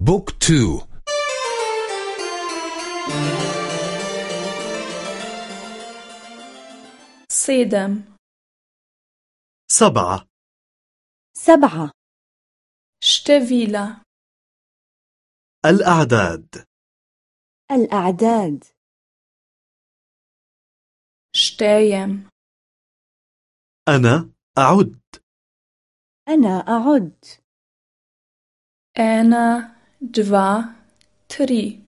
book two. sedem سبعة. سبعة. števila الأعداد. الأعداد. štejem. أنا أعد. أنا أعد. ena dva tri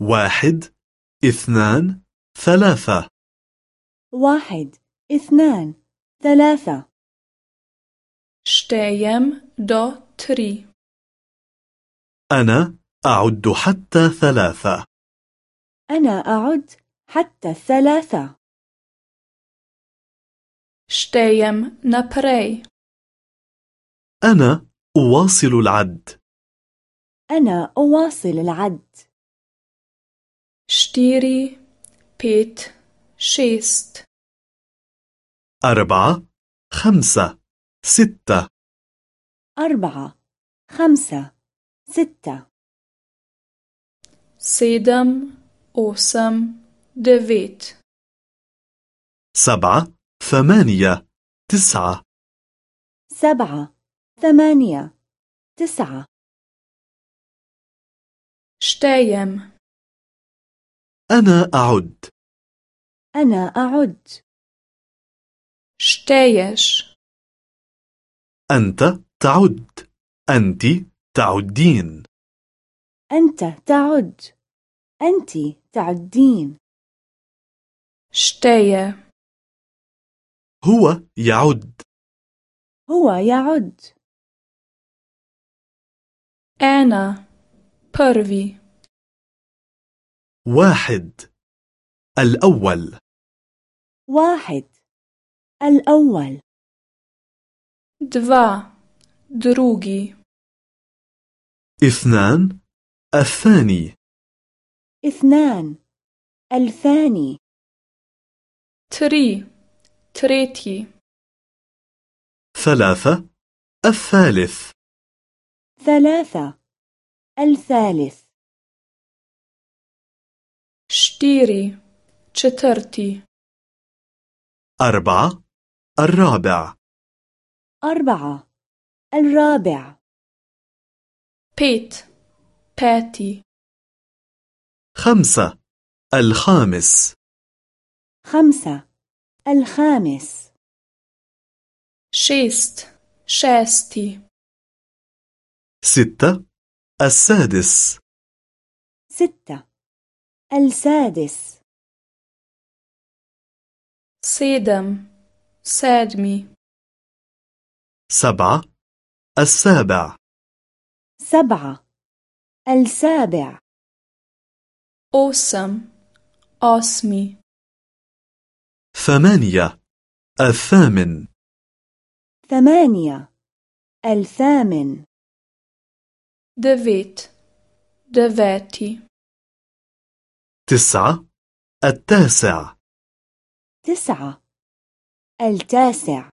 واحد اثنان ثلاثة. واحد اثنان ثلاثة. štejem do tri أنا أعد حتى ثلاثة. أنا أعد حتى الثلاثة štejem naprej أنا أواصل العد. أنا أواصل العد. štiri pet šest. أربعة خمسة ستة. أربعة خمسة ستة. sedem osem دفيت سبعة ثمانية تسعة. سبعة ثمانية تسعة. شتايم. أنا أعد. أنا أعد. شتايش. أنت تعد. أنت تعدين. أنت تعد. أنت تعدين. شتاية. هو يعد. هو يعد. أنا. برفي واحد. الأول. واحد. الأول. دوا دروجي اثنان. الثاني. اثنان. الثاني. تري تريتي ثلاثة. الثالث. ثلاثة. الثالث. شتيري چترتي أربعة الرابع. أربعة. الرابع. بيت باتي. خمسة الخامس. خمسة. الخامس. شيست شاستي. ستة السادس. ستة. السادس. سيدم سادمي. سبعة. السابع. سبعة. السابع. أوسم. أسمي ثمانية. الثامن. ثمانية. الثامن. دفيت دفاتي تسعة التاسع. تسعة. التاسع.